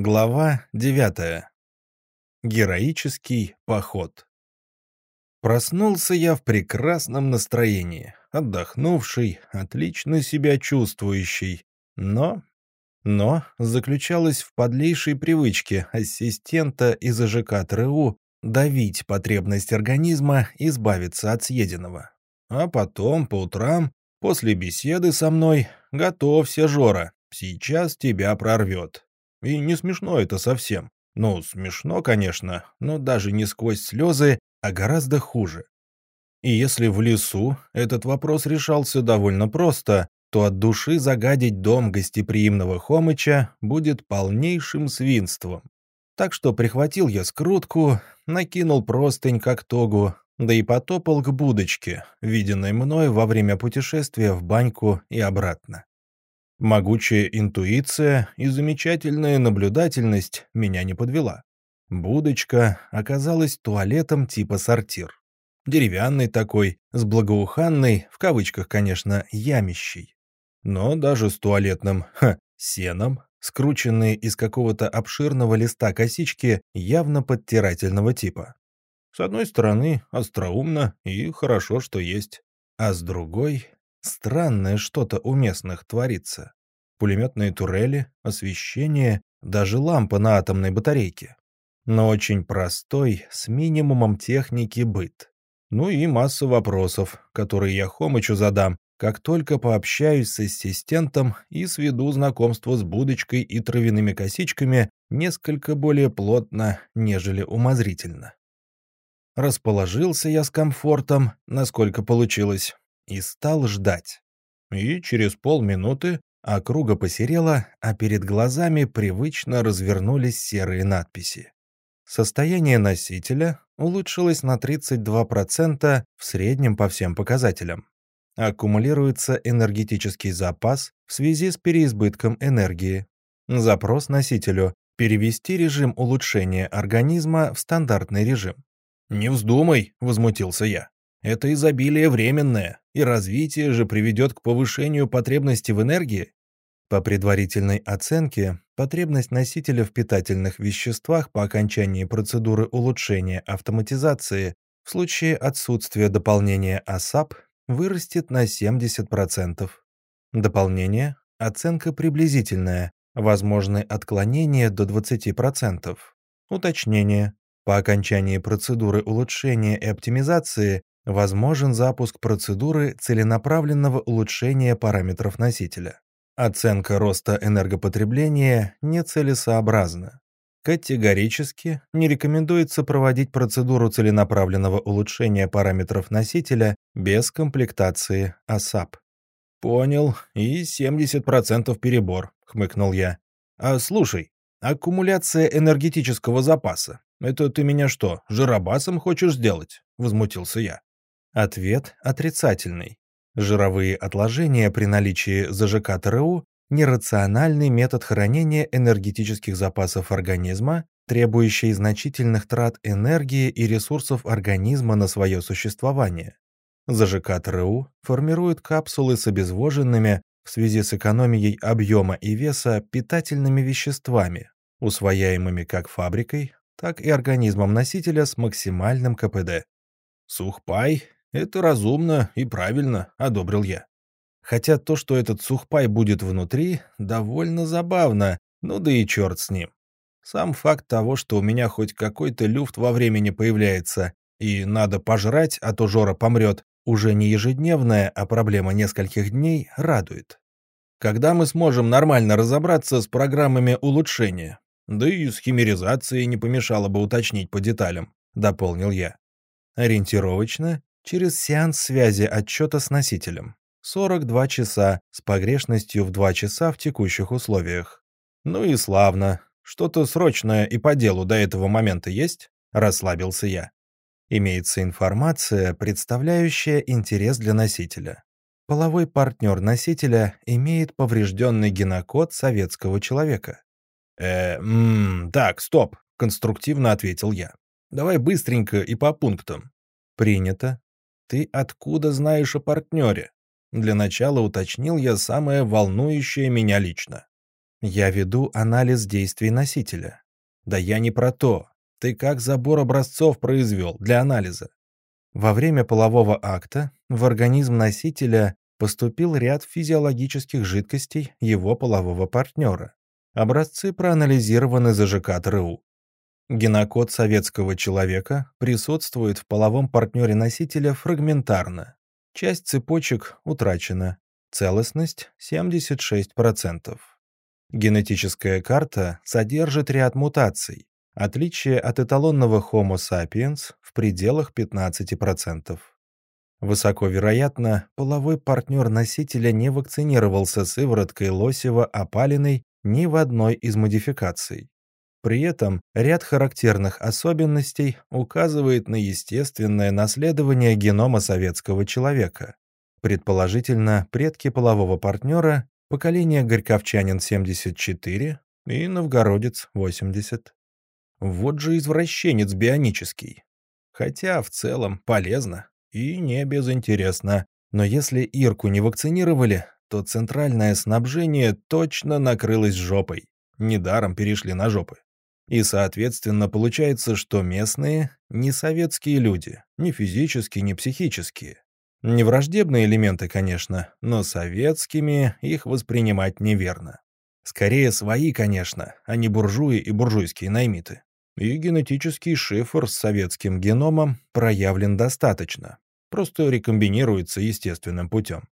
Глава 9. Героический поход. Проснулся я в прекрасном настроении, отдохнувший, отлично себя чувствующий, но... Но заключалось в подлейшей привычке ассистента из АЖК ТРУ давить потребность организма избавиться от съеденного. А потом, по утрам, после беседы со мной, готовься, Жора, сейчас тебя прорвет. И не смешно это совсем. Ну, смешно, конечно, но даже не сквозь слезы, а гораздо хуже. И если в лесу этот вопрос решался довольно просто, то от души загадить дом гостеприимного Хомыча будет полнейшим свинством. Так что прихватил я скрутку, накинул простынь как тогу, да и потопал к будочке, виденной мной во время путешествия в баньку и обратно. Могучая интуиция и замечательная наблюдательность меня не подвела. Будочка оказалась туалетом типа сортир. Деревянный такой, с благоуханной, в кавычках, конечно, ямищей. Но даже с туалетным, ха, сеном, скрученные из какого-то обширного листа косички явно подтирательного типа. С одной стороны, остроумно и хорошо, что есть. А с другой, Странное что-то у местных творится. Пулеметные турели, освещение, даже лампа на атомной батарейке. Но очень простой, с минимумом техники быт. Ну и масса вопросов, которые я Хомычу задам, как только пообщаюсь с ассистентом и сведу знакомство с будочкой и травяными косичками несколько более плотно, нежели умозрительно. Расположился я с комфортом, насколько получилось, и стал ждать. И через полминуты округа посерела, а перед глазами привычно развернулись серые надписи. Состояние носителя улучшилось на 32% в среднем по всем показателям. Аккумулируется энергетический запас в связи с переизбытком энергии. Запрос носителю – перевести режим улучшения организма в стандартный режим. «Не вздумай», — возмутился я. Это изобилие временное, и развитие же приведет к повышению потребности в энергии. По предварительной оценке, потребность носителя в питательных веществах по окончании процедуры улучшения автоматизации в случае отсутствия дополнения АСАП вырастет на 70%. Дополнение – оценка приблизительная, возможны отклонения до 20%. Уточнение. По окончании процедуры улучшения и оптимизации возможен запуск процедуры целенаправленного улучшения параметров носителя. Оценка роста энергопотребления нецелесообразна. Категорически не рекомендуется проводить процедуру целенаправленного улучшения параметров носителя без комплектации АСАП. «Понял, и 70% перебор», — хмыкнул я. «А слушай, аккумуляция энергетического запаса. Это ты меня что, жиробасом хочешь сделать?» — возмутился я. Ответ отрицательный. Жировые отложения при наличии ЗЖК ТРУ – нерациональный метод хранения энергетических запасов организма, требующий значительных трат энергии и ресурсов организма на свое существование. ЗЖК ТРУ формирует капсулы с обезвоженными в связи с экономией объема и веса питательными веществами, усвояемыми как фабрикой, так и организмом носителя с максимальным КПД. Сухпай это разумно и правильно, одобрил я. Хотя то, что этот сухпай будет внутри, довольно забавно, ну да и черт с ним. Сам факт того, что у меня хоть какой-то люфт во времени появляется, и надо пожрать, а то Жора помрет, уже не ежедневная, а проблема нескольких дней, радует. Когда мы сможем нормально разобраться с программами улучшения? Да и с химеризацией не помешало бы уточнить по деталям, дополнил я. Ориентировочно через сеанс связи отчета с носителем. 42 часа с погрешностью в 2 часа в текущих условиях. Ну и славно. Что-то срочное и по делу до этого момента есть? Расслабился я. Имеется информация, представляющая интерес для носителя. Половой партнер носителя имеет поврежденный генокод советского человека. Э, м так, стоп, конструктивно ответил я. Давай быстренько и по пунктам. Принято. «Ты откуда знаешь о партнере?» Для начала уточнил я самое волнующее меня лично. Я веду анализ действий носителя. Да я не про то. Ты как забор образцов произвел для анализа? Во время полового акта в организм носителя поступил ряд физиологических жидкостей его полового партнера. Образцы проанализированы за ЖК-ТРУ. Генокод советского человека присутствует в половом партнере носителя фрагментарно. Часть цепочек утрачена. Целостность 76%. Генетическая карта содержит ряд мутаций. Отличие от эталонного Homo sapiens в пределах 15%. Высоко вероятно, половой партнер носителя не вакцинировался сывороткой Лосева-опалиной ни в одной из модификаций. При этом ряд характерных особенностей указывает на естественное наследование генома советского человека. Предположительно, предки полового партнера – поколение Горьковчанин 74 и Новгородец 80. Вот же извращенец бионический. Хотя в целом полезно и не безинтересно. Но если Ирку не вакцинировали, то центральное снабжение точно накрылось жопой. Недаром перешли на жопы. И, соответственно, получается, что местные не советские люди, ни физически, ни психические. Не враждебные элементы, конечно, но советскими их воспринимать неверно. Скорее свои, конечно, а не буржуи и буржуйские наймиты. И генетический шифр с советским геномом проявлен достаточно. Просто рекомбинируется естественным путем.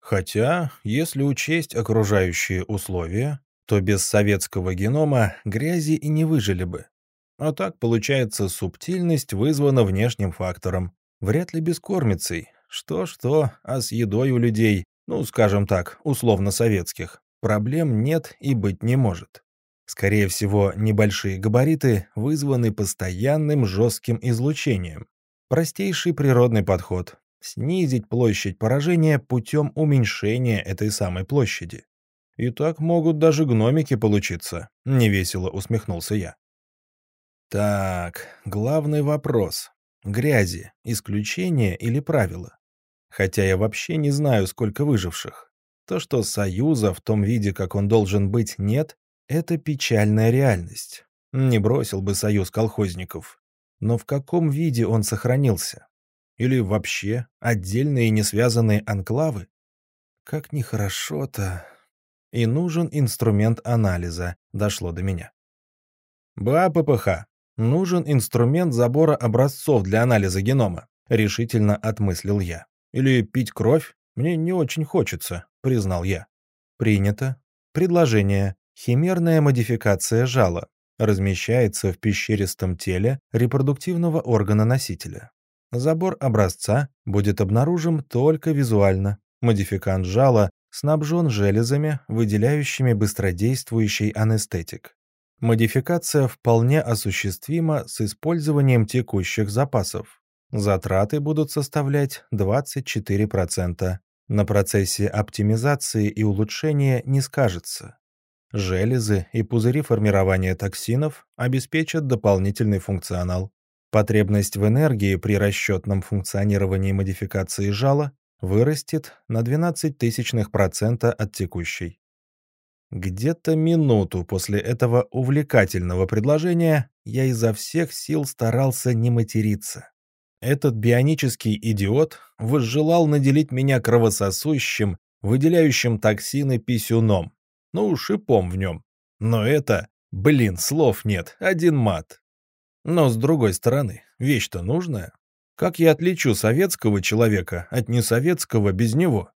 Хотя, если учесть окружающие условия, то без советского генома грязи и не выжили бы. А так, получается, субтильность вызвана внешним фактором. Вряд ли бескормицей. Что-что, а с едой у людей, ну, скажем так, условно-советских, проблем нет и быть не может. Скорее всего, небольшие габариты вызваны постоянным жестким излучением. Простейший природный подход — снизить площадь поражения путем уменьшения этой самой площади. И так могут даже гномики получиться», — невесело усмехнулся я. Так, главный вопрос. Грязи — исключение или правило? Хотя я вообще не знаю, сколько выживших. То, что Союза в том виде, как он должен быть, нет, это печальная реальность. Не бросил бы Союз колхозников. Но в каком виде он сохранился? Или вообще отдельные несвязанные анклавы? Как нехорошо-то и нужен инструмент анализа, дошло до меня. БАППХ. Нужен инструмент забора образцов для анализа генома, решительно отмыслил я. Или пить кровь? Мне не очень хочется, признал я. Принято. Предложение. Химерная модификация жала. Размещается в пещеристом теле репродуктивного органа носителя. Забор образца будет обнаружен только визуально. Модификант жала снабжен железами, выделяющими быстродействующий анестетик. Модификация вполне осуществима с использованием текущих запасов. Затраты будут составлять 24%. На процессе оптимизации и улучшения не скажется. Железы и пузыри формирования токсинов обеспечат дополнительный функционал. Потребность в энергии при расчетном функционировании модификации жала вырастет на 12 тысячных процента от текущей. Где-то минуту после этого увлекательного предложения я изо всех сил старался не материться. Этот бионический идиот возжелал наделить меня кровососущим, выделяющим токсины писюном. Ну, шипом в нем. Но это, блин, слов нет, один мат. Но с другой стороны, вещь-то нужная. Как я отличу советского человека от несоветского без него?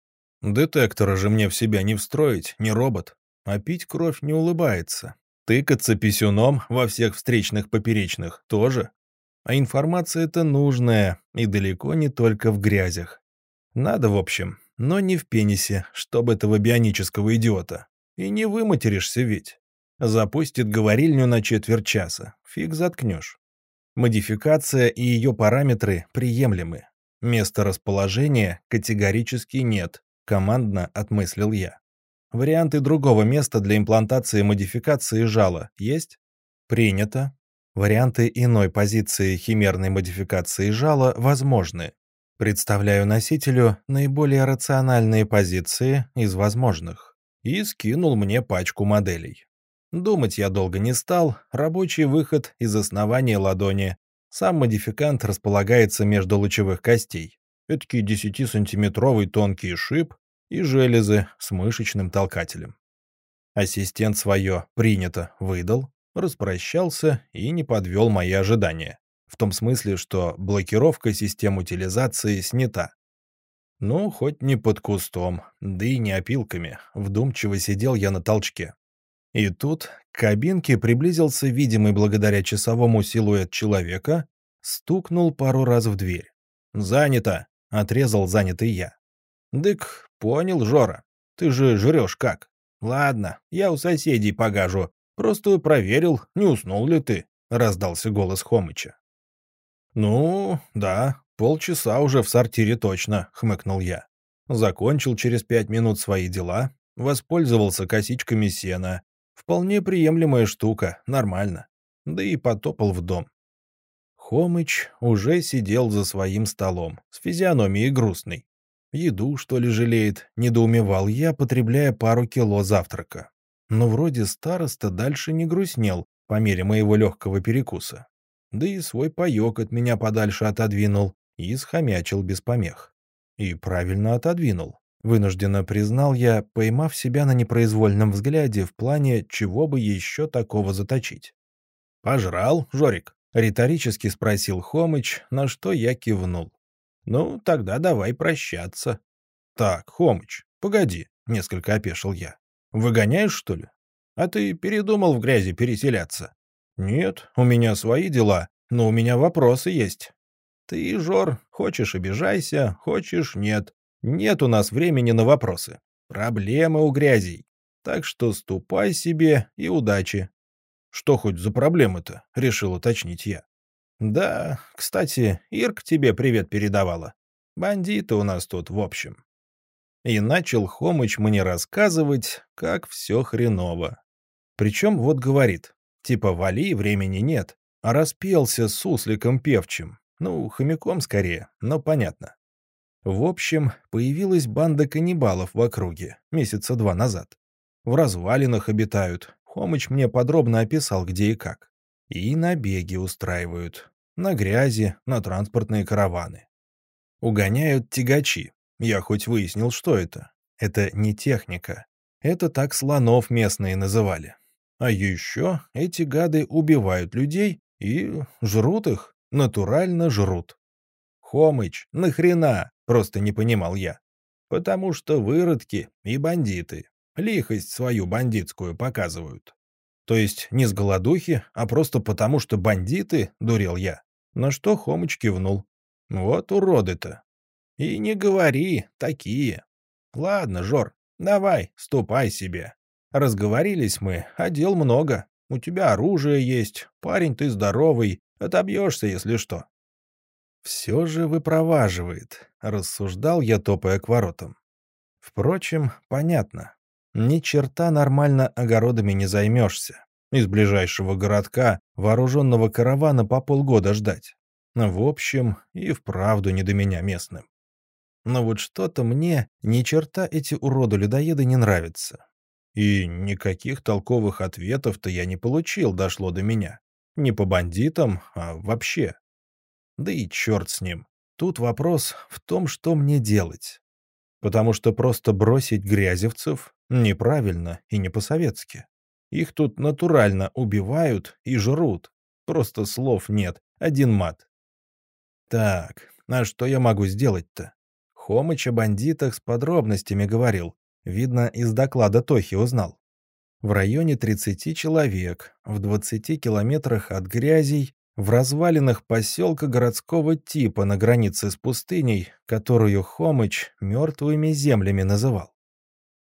Детектора же мне в себя не встроить, не робот. А пить кровь не улыбается. Тыкаться писюном во всех встречных поперечных тоже. А информация-то нужная, и далеко не только в грязях. Надо, в общем, но не в пенисе, чтобы этого бионического идиота. И не выматеришься ведь. Запустит говорильню на четверть часа. Фиг заткнешь. Модификация и ее параметры приемлемы. Место расположения категорически нет, командно отмыслил я. Варианты другого места для имплантации модификации жала есть? Принято. Варианты иной позиции химерной модификации жала возможны. Представляю носителю наиболее рациональные позиции из возможных. и скинул мне пачку моделей. Думать я долго не стал, рабочий выход из основания ладони. Сам модификант располагается между лучевых костей. Эдакий 10-сантиметровый тонкий шип и железы с мышечным толкателем. Ассистент свое принято выдал, распрощался и не подвел мои ожидания. В том смысле, что блокировка систем утилизации снята. Ну, хоть не под кустом, да и не опилками. Вдумчиво сидел я на толчке. И тут к кабинке приблизился видимый благодаря часовому силуэт человека, стукнул пару раз в дверь. «Занято!» — отрезал занятый я. «Дык, понял, Жора. Ты же жрешь как? Ладно, я у соседей погажу. Просто проверил, не уснул ли ты», — раздался голос Хомыча. «Ну, да, полчаса уже в сортире точно», — хмыкнул я. Закончил через пять минут свои дела, воспользовался косичками сена, Вполне приемлемая штука, нормально. Да и потопал в дом. Хомыч уже сидел за своим столом, с физиономией грустной. Еду, что ли, жалеет, недоумевал я, потребляя пару кило завтрака. Но вроде староста дальше не грустнел по мере моего легкого перекуса. Да и свой паек от меня подальше отодвинул и схомячил без помех. И правильно отодвинул. Вынужденно признал я, поймав себя на непроизвольном взгляде в плане, чего бы еще такого заточить. «Пожрал, Жорик?» — риторически спросил Хомыч, на что я кивнул. «Ну, тогда давай прощаться». «Так, Хомыч, погоди», — несколько опешил я. «Выгоняешь, что ли? А ты передумал в грязи переселяться?» «Нет, у меня свои дела, но у меня вопросы есть». «Ты, Жор, хочешь — обижайся, хочешь — нет. Нет у нас времени на вопросы. Проблемы у грязей. Так что ступай себе и удачи. Что хоть за проблемы-то? Решил уточнить я. Да, кстати, Ирк тебе привет передавала. Бандиты у нас тут в общем. И начал Хомыч мне рассказывать, как все хреново. Причем вот говорит, типа вали, времени нет, а распелся с сусликом певчим. Ну, хомяком скорее, но понятно. В общем, появилась банда каннибалов в округе месяца два назад. В развалинах обитают. Хомыч мне подробно описал, где и как. И набеги устраивают. На грязи, на транспортные караваны. Угоняют тягачи. Я хоть выяснил, что это. Это не техника. Это так слонов местные называли. А еще эти гады убивают людей и жрут их. Натурально жрут. Хомыч, нахрена? Просто не понимал я. Потому что выродки и бандиты. Лихость свою бандитскую показывают. То есть не с голодухи, а просто потому, что бандиты, дурел я. На что Хомыч кивнул. Вот уроды-то. И не говори, такие. Ладно, Жор, давай, ступай себе. Разговорились мы, а дел много. У тебя оружие есть, парень ты здоровый, отобьешься, если что. «Все же выпроваживает», — рассуждал я, топая к воротам. Впрочем, понятно. Ни черта нормально огородами не займешься. Из ближайшего городка вооруженного каравана по полгода ждать. В общем, и вправду не до меня местным. Но вот что-то мне ни черта эти уроды-людоеды не нравятся. И никаких толковых ответов-то я не получил, дошло до меня. Не по бандитам, а вообще. Да и черт с ним. Тут вопрос в том, что мне делать. Потому что просто бросить грязевцев неправильно и не по-советски. Их тут натурально убивают и жрут. Просто слов нет, один мат. Так, а что я могу сделать-то? Хомыч о бандитах с подробностями говорил. Видно, из доклада Тохи узнал. В районе 30 человек, в 20 километрах от грязей в развалинах поселка городского типа на границе с пустыней, которую Хомыч мертвыми землями называл.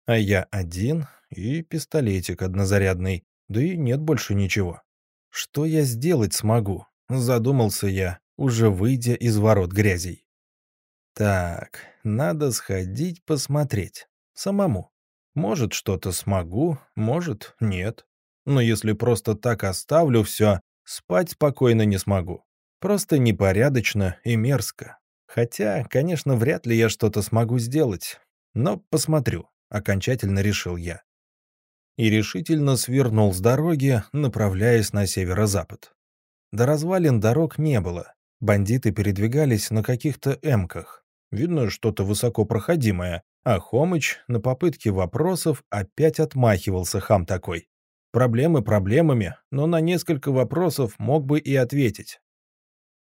А я один и пистолетик однозарядный, да и нет больше ничего. Что я сделать смогу? Задумался я, уже выйдя из ворот грязей. Так, надо сходить посмотреть. Самому. Может, что-то смогу, может, нет. Но если просто так оставлю все, Спать спокойно не смогу. Просто непорядочно и мерзко. Хотя, конечно, вряд ли я что-то смогу сделать. Но посмотрю, окончательно решил я. и решительно свернул с дороги, направляясь на северо-запад. До развалин дорог не было. Бандиты передвигались на каких-то эмках. Видно, что-то высокопроходимое, а Хомыч на попытке вопросов опять отмахивался хам такой. Проблемы проблемами, но на несколько вопросов мог бы и ответить.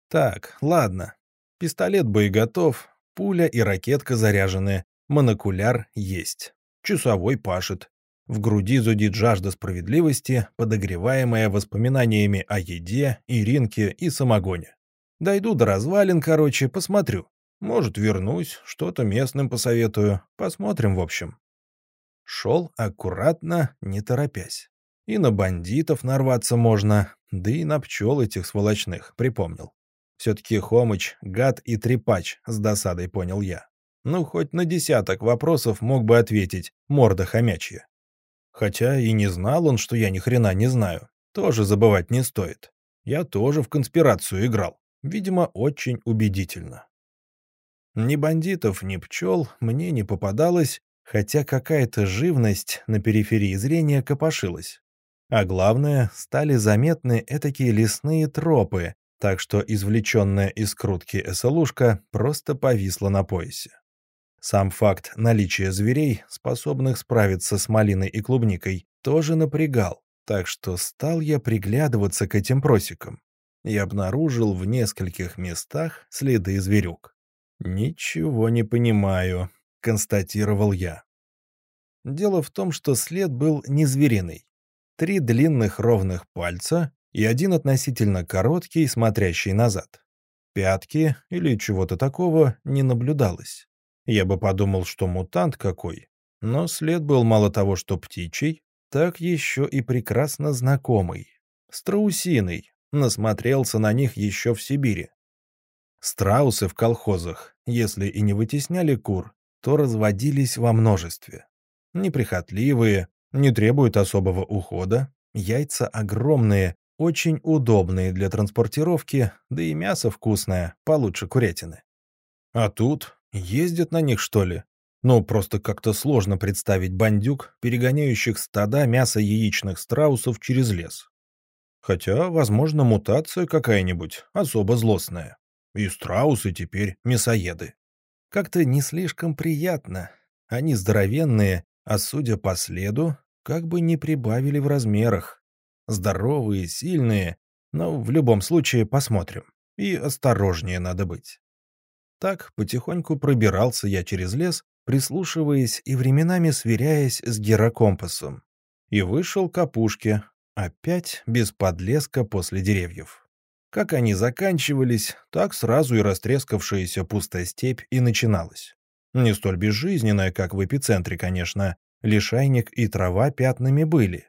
Так, ладно. Пистолет боеготов, пуля и ракетка заряжены, монокуляр есть. Часовой пашет. В груди зудит жажда справедливости, подогреваемая воспоминаниями о еде, Иринке и самогоне. Дойду до развалин, короче, посмотрю. Может, вернусь, что-то местным посоветую. Посмотрим, в общем. Шел аккуратно, не торопясь. И на бандитов нарваться можно, да и на пчел этих сволочных, припомнил. Все-таки Хомыч — гад и трепач, с досадой понял я. Ну, хоть на десяток вопросов мог бы ответить, морда хомячья. Хотя и не знал он, что я ни хрена не знаю. Тоже забывать не стоит. Я тоже в конспирацию играл. Видимо, очень убедительно. Ни бандитов, ни пчел мне не попадалось, хотя какая-то живность на периферии зрения копошилась. А главное, стали заметны этакие лесные тропы, так что извлеченная из крутки эсолушка просто повисла на поясе. Сам факт наличия зверей, способных справиться с малиной и клубникой, тоже напрягал, так что стал я приглядываться к этим просекам и обнаружил в нескольких местах следы зверюк. «Ничего не понимаю», — констатировал я. Дело в том, что след был не звериный. Три длинных ровных пальца и один относительно короткий, смотрящий назад. Пятки или чего-то такого не наблюдалось. Я бы подумал, что мутант какой, но след был мало того, что птичий, так еще и прекрасно знакомый. Страусиный, насмотрелся на них еще в Сибири. Страусы в колхозах, если и не вытесняли кур, то разводились во множестве. Неприхотливые, не требуют особого ухода, яйца огромные, очень удобные для транспортировки, да и мясо вкусное, получше курятины. А тут ездят на них, что ли? Ну, просто как-то сложно представить бандюк, перегоняющих стада мяса яичных страусов через лес. Хотя, возможно, мутация какая-нибудь, особо злостная. И страусы теперь мясоеды. Как-то не слишком приятно. Они здоровенные, а судя по следу, как бы не прибавили в размерах. Здоровые, сильные, но в любом случае посмотрим. И осторожнее надо быть. Так потихоньку пробирался я через лес, прислушиваясь и временами сверяясь с гирокомпасом. И вышел к опушке, опять без подлеска после деревьев. Как они заканчивались, так сразу и растрескавшаяся пустая степь и начиналась. Не столь безжизненная, как в эпицентре, конечно. Лишайник и трава пятнами были.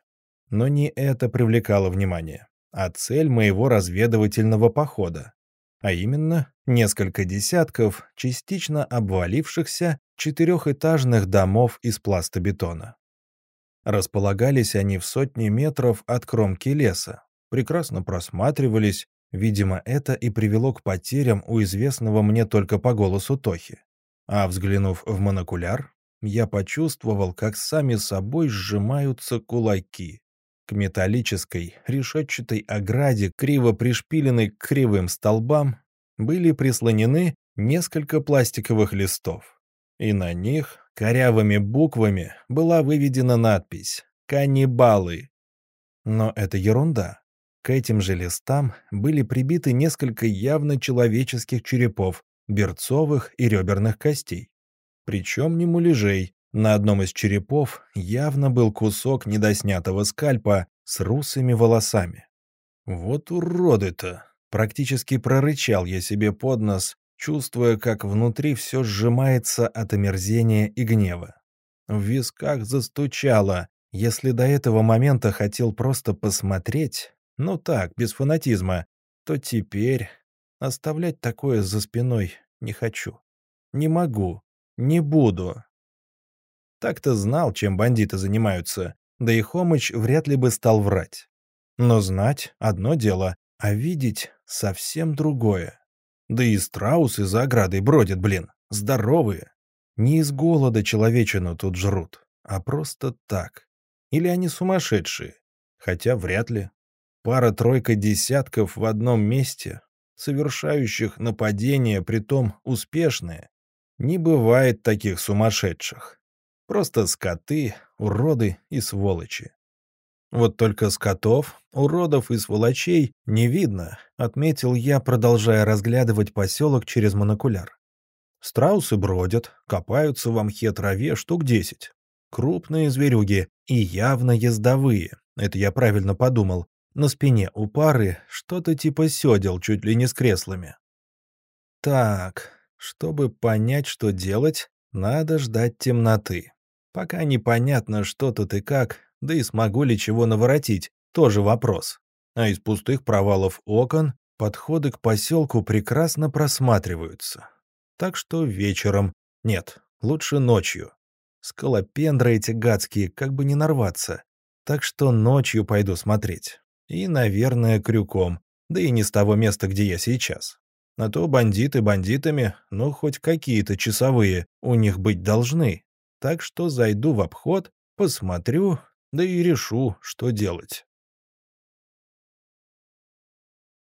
Но не это привлекало внимание, а цель моего разведывательного похода. А именно, несколько десятков частично обвалившихся четырехэтажных домов из пластобетона. Располагались они в сотне метров от кромки леса, прекрасно просматривались, Видимо, это и привело к потерям у известного мне только по голосу Тохи. А взглянув в монокуляр, я почувствовал, как сами собой сжимаются кулаки. К металлической, решетчатой ограде, криво пришпиленной к кривым столбам, были прислонены несколько пластиковых листов. И на них корявыми буквами была выведена надпись «Каннибалы». Но это ерунда. К этим же листам были прибиты несколько явно человеческих черепов, берцовых и реберных костей. Причем не муляжей. На одном из черепов явно был кусок недоснятого скальпа с русыми волосами. «Вот уроды-то!» — практически прорычал я себе под нос, чувствуя, как внутри все сжимается от омерзения и гнева. В висках застучало. Если до этого момента хотел просто посмотреть, ну так, без фанатизма, то теперь оставлять такое за спиной не хочу. Не могу. Не буду. Так-то знал, чем бандиты занимаются, да и Хомыч вряд ли бы стал врать. Но знать — одно дело, а видеть — совсем другое. Да и страусы за оградой бродят, блин, здоровые. Не из голода человечину тут жрут, а просто так. Или они сумасшедшие? Хотя вряд ли. Пара-тройка десятков в одном месте, совершающих нападения, притом успешные. Не бывает таких сумасшедших. Просто скоты, уроды и сволочи. Вот только скотов, уродов и сволочей не видно, отметил я, продолжая разглядывать поселок через монокуляр. Страусы бродят, копаются в мхе траве штук десять. Крупные зверюги и явно ездовые, это я правильно подумал. На спине у пары что-то типа седел чуть ли не с креслами. Так, чтобы понять, что делать, надо ждать темноты. Пока непонятно, что тут и как, да и смогу ли чего наворотить, тоже вопрос. А из пустых провалов окон подходы к поселку прекрасно просматриваются. Так что вечером, нет, лучше ночью. Скалопендры эти гадские, как бы не нарваться. Так что ночью пойду смотреть. И, наверное, крюком, да и не с того места, где я сейчас. А то бандиты бандитами, но хоть какие-то часовые у них быть должны. Так что зайду в обход, посмотрю, да и решу, что делать.